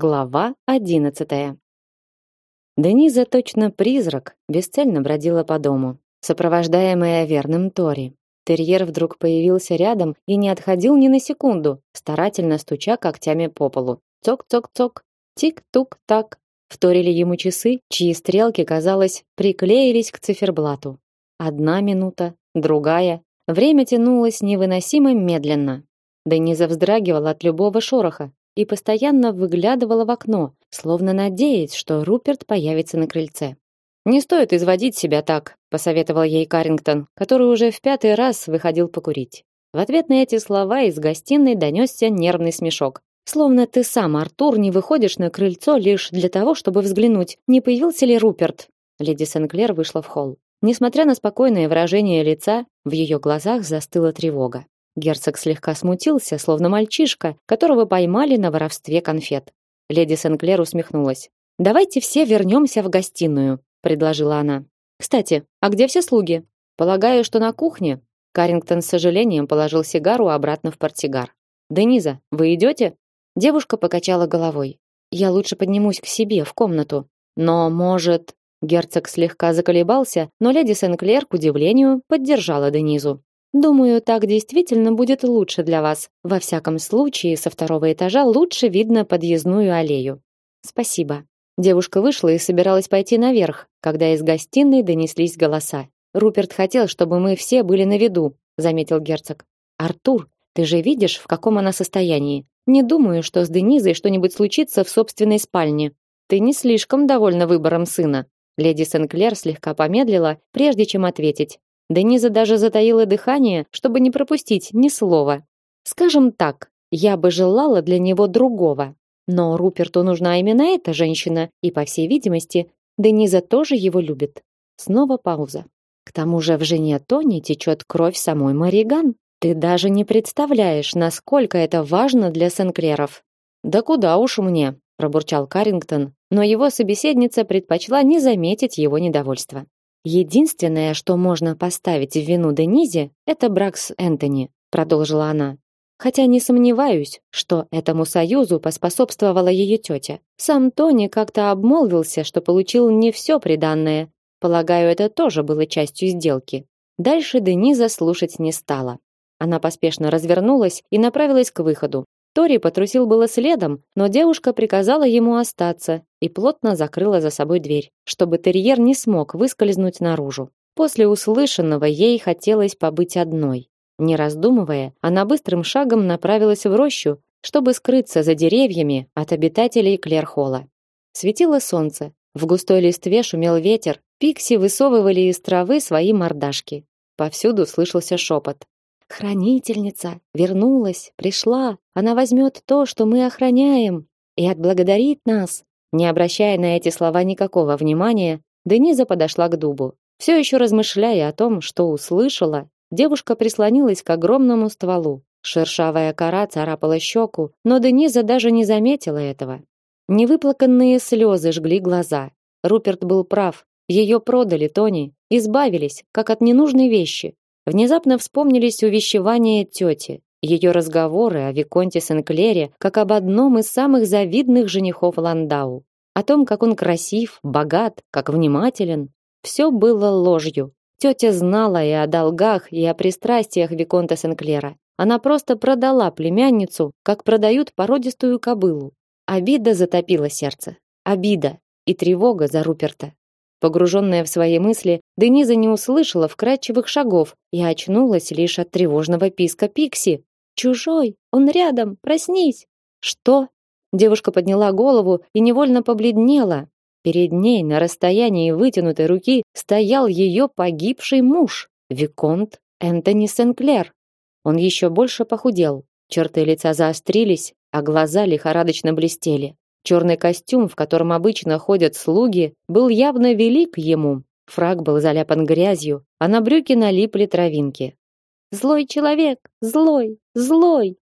Глава одиннадцатая. Дениза точно призрак, бесцельно бродила по дому, сопровождаемая верным Тори. Терьер вдруг появился рядом и не отходил ни на секунду, старательно стуча когтями по полу. Цок-цок-цок, тик-тук-так. Вторили ему часы, чьи стрелки, казалось, приклеились к циферблату. Одна минута, другая. Время тянулось невыносимо медленно. Дениза вздрагивала от любого шороха, и постоянно выглядывала в окно, словно надеясь, что Руперт появится на крыльце. Не стоит изводить себя так, посоветовал ей Карингтон, который уже в пятый раз выходил покурить. В ответ на эти слова из гостиной донесся нервный смешок. Словно ты сам, Артур, не выходишь на крыльцо лишь для того, чтобы взглянуть, не появился ли Руперт. Леди Сенклер вышла в холл. Несмотря на спокойное выражение лица, в ее глазах застыла тревога. Герцог слегка смутился, словно мальчишка, которого поймали на воровстве конфет. Леди Сенклер усмехнулась. Давайте все вернемся в гостиную, предложила она. Кстати, а где все слуги? Полагаю, что на кухне. Карингтон с сожалением положил сигару обратно в портсигар. Дениза, вы идете? Девушка покачала головой. Я лучше поднимусь к себе в комнату. Но, может, герцог слегка заколебался, но леди Сенклер, к удивлению, поддержала Денизу. Думаю, так действительно будет лучше для вас. Во всяком случае, со второго этажа лучше видно подъездную аллею. Спасибо. Девушка вышла и собиралась пойти наверх, когда из гостиной донеслись голоса. Руперт хотел, чтобы мы все были на виду, заметил герцог. Артур, ты же видишь, в каком она состоянии. Не думаю, что с Денизой что-нибудь случится в собственной спальне. Ты не слишком довольна выбором сына. Леди Сенклер слегка помедлила, прежде чем ответить. Дениза даже затаила дыхание, чтобы не пропустить ни слова. Скажем так, я бы желала для него другого. Но Руперту нужна именно эта женщина, и, по всей видимости, Дениза тоже его любит. Снова пауза. К тому же в жене Тони течет кровь самой Мариган. Ты даже не представляешь, насколько это важно для Сенклеров. Да куда уж мне, пробурчал Карингтон, но его собеседница предпочла не заметить его недовольства. Единственное, что можно поставить в вину Денизе, это брак с Энтони, продолжила она. Хотя не сомневаюсь, что этому союзу поспособствовала ее тетя. Сам Тони как-то обмолвился, что получил не все приданное. Полагаю, это тоже было частью сделки. Дальше Дениза слушать не стала. Она поспешно развернулась и направилась к выходу. Тори потрусил было следом, но девушка приказала ему остаться и плотно закрыла за собой дверь, чтобы терьер не смог выскользнуть наружу. После услышанного ей хотелось побыть одной. Не раздумывая, она быстрым шагом направилась в рощу, чтобы скрыться за деревьями от обитателей Клерхола. Светило солнце, в густой листве шумел ветер, пикси высовывали из травы свои мордашки. Повсюду слышался шепот. Хранительница вернулась, пришла. Она возьмет то, что мы охраняем, и отблагодарит нас. Не обращая на эти слова никакого внимания, Дениза подошла к дубу. Все еще размышляя о том, что услышала, девушка прислонилась к огромному стволу. Шершавая кора царапала щеку, но Дениза даже не заметила этого. Невыплаканные слезы жгли глаза. Руперт был прав. Ее продали Тони, избавились, как от ненужной вещи. Внезапно вспомнились увещевания тети, ее разговоры о виконте Сенклере как об одном из самых завидных женихов Ландау, о том, как он красив, богат, как внимателен. Все было ложью. Тетя знала и о долгах, и о пристрастиях виконта Сенклера. Она просто продала племянницу, как продают породистую кобылу. Обида затопила сердце. Обида и тревога за Руперта. Погруженная в свои мысли, Дениза не услышала вкрадчивых шагов и очнулась лишь от тревожного писка Пикси. «Чужой! Он рядом! Проснись!» «Что?» Девушка подняла голову и невольно побледнела. Перед ней на расстоянии вытянутой руки стоял ее погибший муж, Виконт Энтони Сенклер. Он еще больше похудел, черты лица заострились, а глаза лихорадочно блестели. Черный костюм, в котором обычно ходят слуги, был явно велик ему. Фрак был заляпан грязью, а на брюки налипли травинки. Злой человек, злой, злой.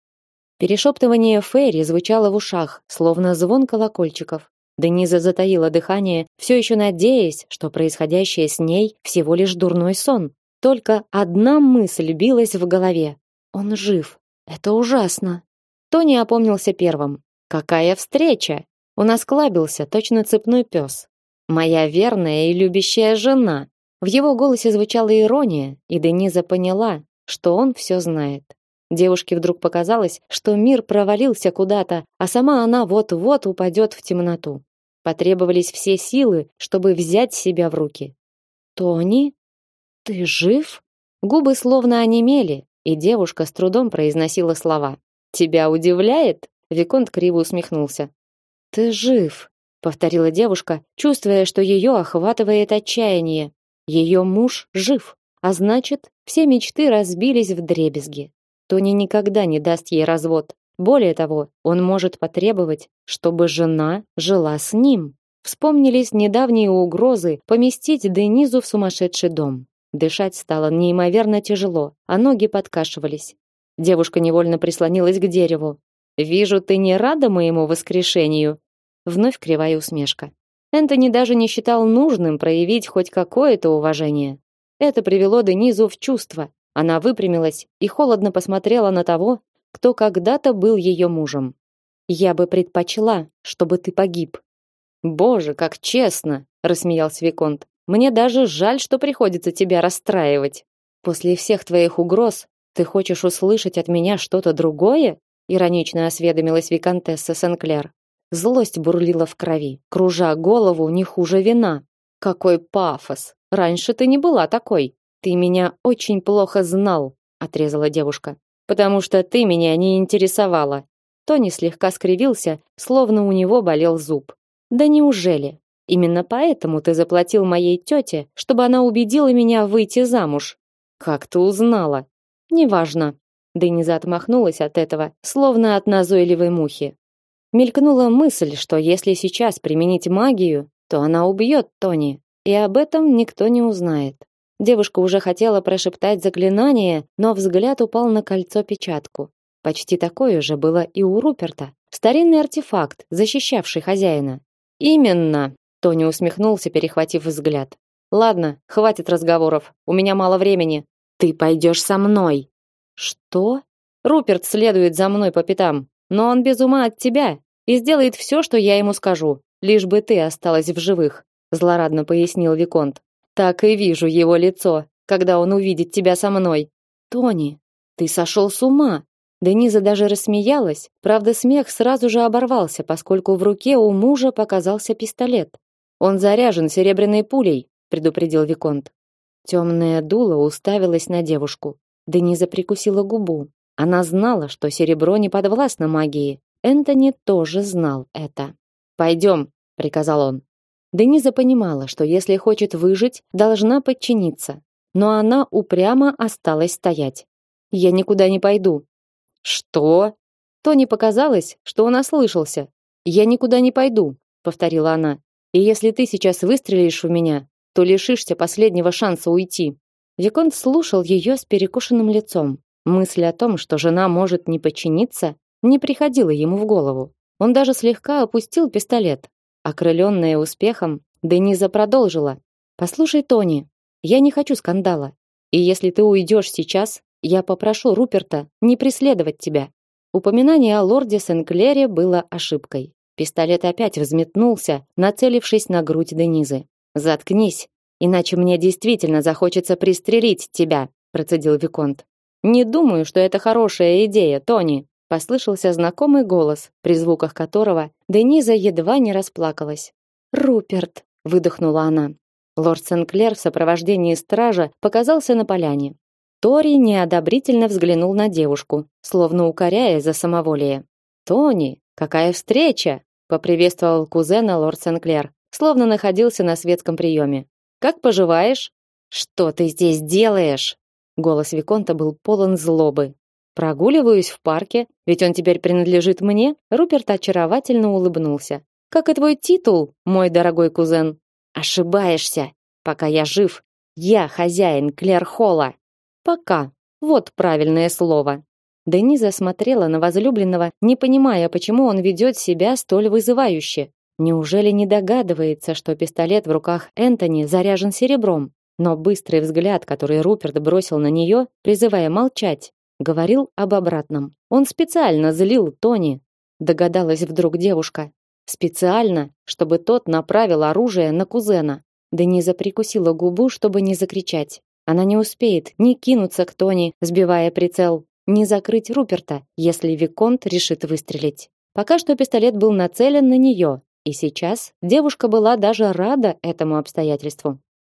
Перешептывание Ферри звучало в ушах, словно звон колокольчиков. Дениза затаила дыхание, все еще надеясь, что происходящее с ней всего лишь дурной сон. Только одна мысль билась в голове. Он жив. Это ужасно. Тони опомнился первым. Какая встреча? Он осклабился, точно цепной пес. Моя верная и любящая жена. В его голосе звучала ирония, и Дениза поняла, что он все знает. Девушке вдруг показалось, что мир провалился куда-то, а сама она вот-вот упадет в темноту. Потребовались все силы, чтобы взять себя в руки. Тони, ты жив? Губы словно онемели, и девушка с трудом произносила слова. Тебя удивляет? Виконт криво усмехнулся. Ты жив, повторила девушка, чувствуя, что ее охватывает отчаяние. Ее муж жив, а значит, все мечты разбились в дребезги. Тони никогда не даст ей развод. Более того, он может потребовать, чтобы жена жила с ним. Вспомнились недавние угрозы поместить Денизу в сумасшедший дом. Дышать стало неимоверно тяжело, а ноги подкашивались. Девушка невольно прислонилась к дереву. Вижу, ты не рада моему воскрешению. Вновь кривая усмешка. Энтони даже не считал нужным проявить хоть какое-то уважение. Это привело Денизу в чувство. Она выпрямилась и холодно посмотрела на того, кто когда-то был ее мужем. Я бы предпочла, чтобы ты погиб. Боже, как честно, рассмеялся виконт. Мне даже жаль, что приходится тебя расстраивать. После всех твоих угроз ты хочешь услышать от меня что-то другое? иронично осведомилась виконтесса Сенклер. Злость бурлила в крови, кружа голову не хуже вина. Какой пафос! Раньше ты не была такой. Ты меня очень плохо знал, отрезала девушка потому что ты меня не интересовала. Тони слегка скривился, словно у него болел зуб. Да неужели? Именно поэтому ты заплатил моей тете, чтобы она убедила меня выйти замуж. Как ты узнала? Неважно. Дениза отмахнулась от этого, словно от назойливой мухи. Мелькнула мысль, что если сейчас применить магию, то она убьет Тони, и об этом никто не узнает. Девушка уже хотела прошептать заклинание, но взгляд упал на кольцо-печатку. Почти такое же было и у Руперта. Старинный артефакт, защищавший хозяина. Именно, Тони усмехнулся, перехватив взгляд. Ладно, хватит разговоров. У меня мало времени. Ты пойдешь со мной. Что? Руперт следует за мной по пятам, но он без ума от тебя и сделает все, что я ему скажу, лишь бы ты осталась в живых, злорадно пояснил виконт. Так и вижу его лицо, когда он увидит тебя со мной. Тони, ты сошел с ума. Дениза даже рассмеялась. Правда, смех сразу же оборвался, поскольку в руке у мужа показался пистолет. Он заряжен серебряной пулей, предупредил виконт. Темное дуло уставилось на девушку. Дениза прикусила губу. Она знала, что серебро не подвластно магии. Энтони тоже знал это. Пойдем, приказал он. Дениза понимала, что если хочет выжить, должна подчиниться. Но она упрямо осталась стоять. «Я никуда не пойду». «Что?» Тони показалось, что он ослышался. «Я никуда не пойду», — повторила она. «И если ты сейчас выстрелишь в меня, то лишишься последнего шанса уйти». Виконт слушал ее с перекошенным лицом. Мысль о том, что жена может не подчиниться, не приходила ему в голову. Он даже слегка опустил пистолет, Окрыленная успехом, Дениза продолжила. «Послушай, Тони, я не хочу скандала. И если ты уйдешь сейчас, я попрошу Руперта не преследовать тебя». Упоминание о лорде Сенклере было ошибкой. Пистолет опять взметнулся, нацелившись на грудь Денизы. «Заткнись, иначе мне действительно захочется пристрелить тебя», процедил Виконт. «Не думаю, что это хорошая идея, Тони», Послышался знакомый голос, при звуках которого Дениза едва не расплакалась. "Руперт", выдохнула она. Лорд Сенклер в сопровождении стража показался на поляне. Тори неодобрительно взглянул на девушку, словно укоряя за самоволие. "Тони, какая встреча!" поприветствовал кузена лорд Сенклер, словно находился на светском приеме. "Как поживаешь? Что ты здесь делаешь?" Голос виконта был полон злобы. Прогуливаюсь в парке, ведь он теперь принадлежит мне. Руперт очаровательно улыбнулся. Как и твой титул, мой дорогой кузен. Ошибаешься. Пока я жив, я хозяин Клерхола. Пока. Вот правильное слово. Дениза смотрела на возлюбленного, не понимая, почему он ведет себя столь вызывающе. Неужели не догадывается, что пистолет в руках Энтони заряжен серебром? Но быстрый взгляд, который Руперт бросил на нее, призывая молчать, говорил об обратном. Он специально злил Тони, догадалась вдруг девушка. специально, чтобы тот направил оружие на кузена. Дениза прикусила губу, чтобы не закричать. Она не успеет ни кинуться к Тони, сбивая прицел, ни закрыть Руперта, если виконт решит выстрелить. Пока что пистолет был нацелен на нее, и сейчас девушка была даже рада этому обстоятельству.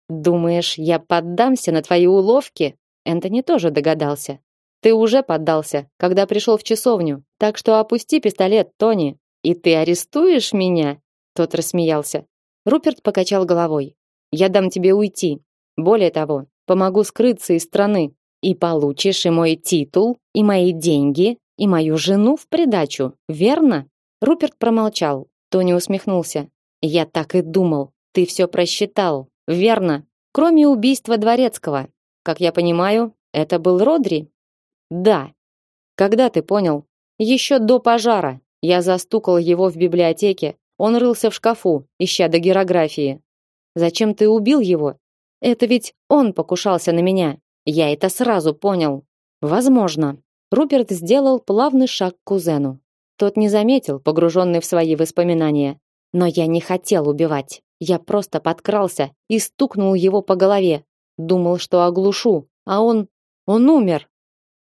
Думаешь, я поддамся на твои уловки? Энтони тоже догадался. Ты уже поддался, когда пришел в часовню. Так что опусти пистолет, Тони, и ты арестуешь меня? Тот рассмеялся. Руперт покачал головой. Я дам тебе уйти. Более того, помогу скрыться из страны, и получишь и мой титул, и мои деньги, и мою жену в придачу, верно? Руперт промолчал. Тони усмехнулся. Я так и думал. Ты все просчитал. Верно. Кроме убийства дворецкого. Как я понимаю, это был Родри. Да. Когда ты понял? Еще до пожара. Я застукал его в библиотеке. Он рылся в шкафу, ища дагерографии. Зачем ты убил его? Это ведь он покушался на меня. Я это сразу понял. Возможно. Руперт сделал плавный шаг к кузену. Тот не заметил, погруженный в свои воспоминания. Но я не хотел убивать. Я просто подкрался и стукнул его по голове. Думал, что оглушу, а он... он умер.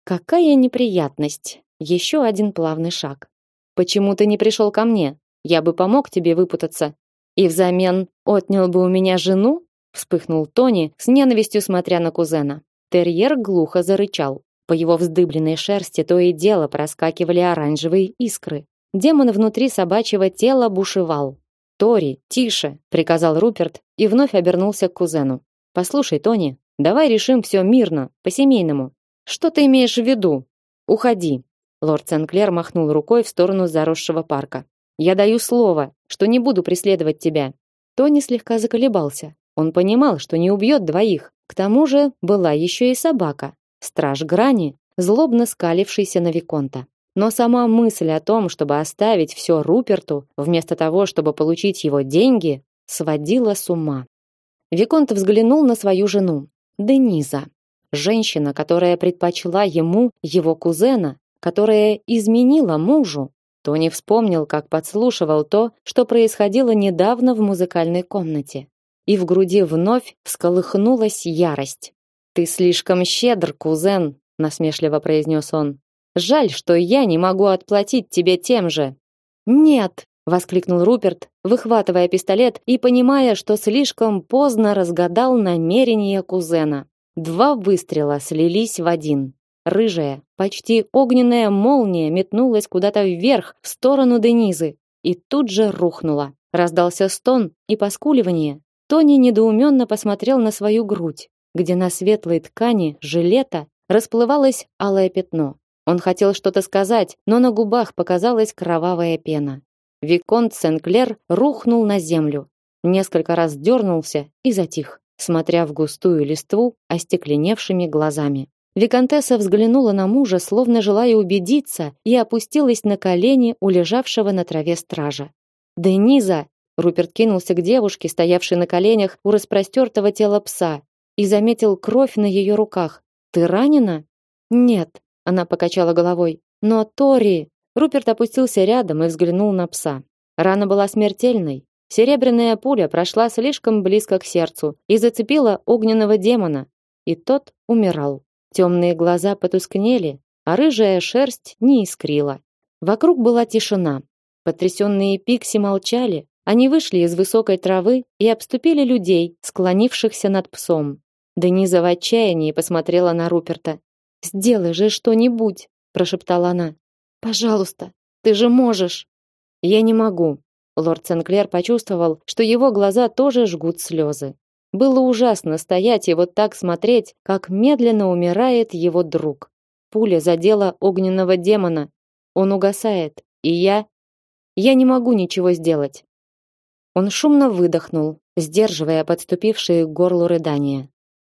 Какая неприятность. Еще один плавный шаг. Почему ты не пришел ко мне? Я бы помог тебе выпутаться. И взамен отнял бы у меня жену? Вспыхнул Тони, с ненавистью смотря на кузена. Терьер глухо зарычал. По его вздыбленной шерсти то и дело проскакивали оранжевые искры. Демон внутри собачьего тела бушевал. «Тори, тише!» — приказал Руперт и вновь обернулся к кузену. «Послушай, Тони, давай решим все мирно, по-семейному. Что ты имеешь в виду? Уходи!» Лорд Сенклер махнул рукой в сторону заросшего парка. «Я даю слово, что не буду преследовать тебя». Тони слегка заколебался. Он понимал, что не убьет двоих. К тому же была еще и собака, страж грани, злобно скалившийся на виконта. Но сама мысль о том, чтобы оставить все Руперту, вместо того, чтобы получить его деньги, сводила с ума. Виконт взглянул на свою жену, Дениза. Женщина, которая предпочла ему его кузена, которая изменила мужу. Тони вспомнил, как подслушивал то, что происходило недавно в музыкальной комнате и в груди вновь всколыхнулась ярость. Ты слишком щедр, кузен, насмешливо произнес он. Жаль, что я не могу отплатить тебе тем же. Нет, воскликнул Руперт, выхватывая пистолет и понимая, что слишком поздно разгадал намерения кузена. Два выстрела слились в один. Рыжая, почти огненная молния метнулась куда-то вверх, в сторону Денизы, и тут же рухнула. Раздался стон и поскуливание, Тони недоуменно посмотрел на свою грудь, где на светлой ткани жилета расплывалось алое пятно. Он хотел что-то сказать, но на губах показалась кровавая пена. Виконт Сенклер рухнул на землю, несколько раз дернулся и затих, смотря в густую листву остекленевшими глазами. Виконтесса взглянула на мужа, словно желая убедиться, и опустилась на колени у лежавшего на траве стража. «Дениза!» Руперт кинулся к девушке, стоявшей на коленях у распростертого тела пса, и заметил кровь на ее руках. Ты ранена? Нет, она покачала головой. Но Тори, Руперт опустился рядом и взглянул на пса. Рана была смертельной. Серебряная пуля прошла слишком близко к сердцу и зацепила огненного демона, и тот умирал. Темные глаза потускнели, а рыжая шерсть не искрила. Вокруг была тишина. Потрясенные пикси молчали, они вышли из высокой травы и обступили людей, склонившихся над псом. Дениза в отчаянии посмотрела на Руперта. «Сделай же что-нибудь!» – прошептала она. «Пожалуйста, ты же можешь!» «Я не могу!» Лорд Сенклер почувствовал, что его глаза тоже жгут слезы. Было ужасно стоять и вот так смотреть, как медленно умирает его друг. Пуля задела огненного демона. Он угасает, и я... Я не могу ничего сделать. Он шумно выдохнул, сдерживая подступившие к горлу рыдания.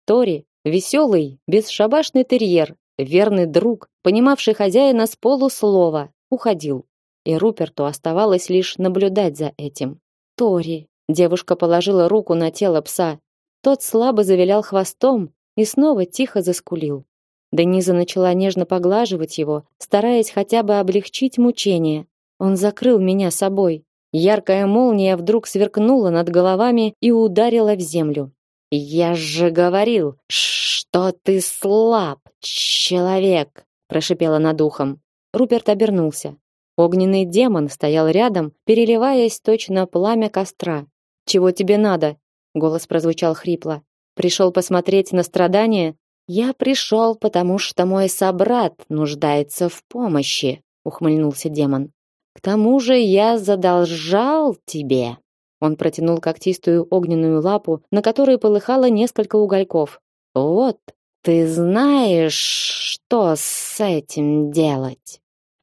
Тори, веселый, бесшабашный терьер, верный друг, понимавший хозяина с полуслова, уходил. И Руперту оставалось лишь наблюдать за этим. Тори, девушка положила руку на тело пса. Тот слабо завилял хвостом и снова тихо заскулил. Дениза начала нежно поглаживать его, стараясь хотя бы облегчить мучение. Он закрыл меня собой, Яркая молния вдруг сверкнула над головами и ударила в землю. Я же говорил, что ты слаб, человек, прошипела над ухом. Руперт обернулся. Огненный демон стоял рядом, переливаясь точно пламя костра. Чего тебе надо? Голос прозвучал хрипло. Пришел посмотреть на страдания? Я пришел, потому что мой собрат нуждается в помощи, ухмыльнулся демон. К тому же я задолжал тебе. Он протянул когтистую огненную лапу, на которой полыхало несколько угольков. Вот, ты знаешь, что с этим делать.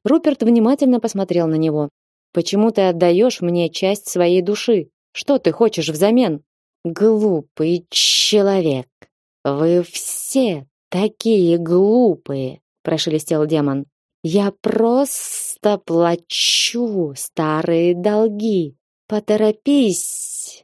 Руперт внимательно посмотрел на него. Почему ты отдаешь мне часть своей души? Что ты хочешь взамен? Глупый человек. Вы все такие глупые, прошелестел демон. Я просто плачу старые долги. Поторопись.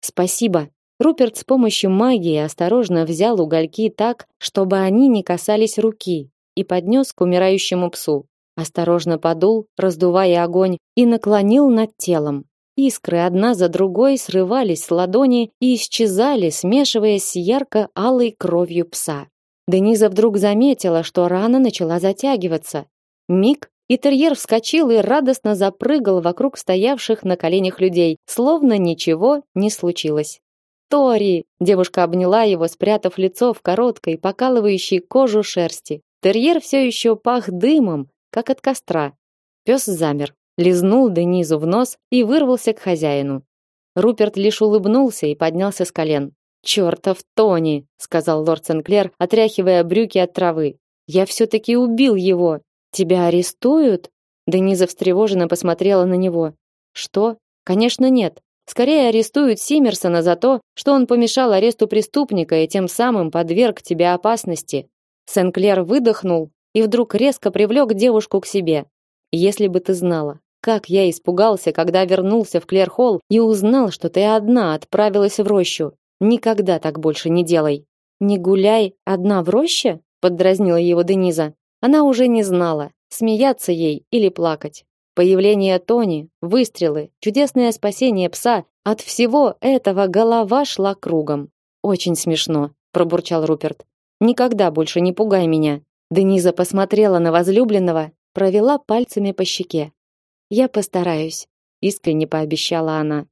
Спасибо. Руперт с помощью магии осторожно взял угольки так, чтобы они не касались руки, и поднес к умирающему псу. Осторожно подул, раздувая огонь, и наклонил над телом. Искры одна за другой срывались с ладони и исчезали, смешиваясь с ярко-алой кровью пса. Дениза вдруг заметила, что рана начала затягиваться. Миг, и терьер вскочил и радостно запрыгал вокруг стоявших на коленях людей, словно ничего не случилось. «Тори!» – девушка обняла его, спрятав лицо в короткой, покалывающей кожу шерсти. Терьер все еще пах дымом, как от костра. Пес замер лизнул Денизу в нос и вырвался к хозяину. Руперт лишь улыбнулся и поднялся с колен. «Чертов Тони!» — сказал лорд Сенклер, отряхивая брюки от травы. «Я все-таки убил его! Тебя арестуют?» Дениза встревоженно посмотрела на него. «Что? Конечно, нет. Скорее арестуют Симмерсона за то, что он помешал аресту преступника и тем самым подверг тебя опасности». Сенклер выдохнул и вдруг резко привлек девушку к себе. «Если бы ты знала, как я испугался, когда вернулся в Клерхолл и узнал, что ты одна отправилась в рощу. Никогда так больше не делай. Не гуляй одна в роще? поддразнила его Дениза. Она уже не знала, смеяться ей или плакать. Появление Тони, выстрелы, чудесное спасение пса от всего этого голова шла кругом. Очень смешно, пробурчал Руперт. Никогда больше не пугай меня. Дениза посмотрела на возлюбленного, провела пальцами по щеке. Я постараюсь, искренне пообещала она.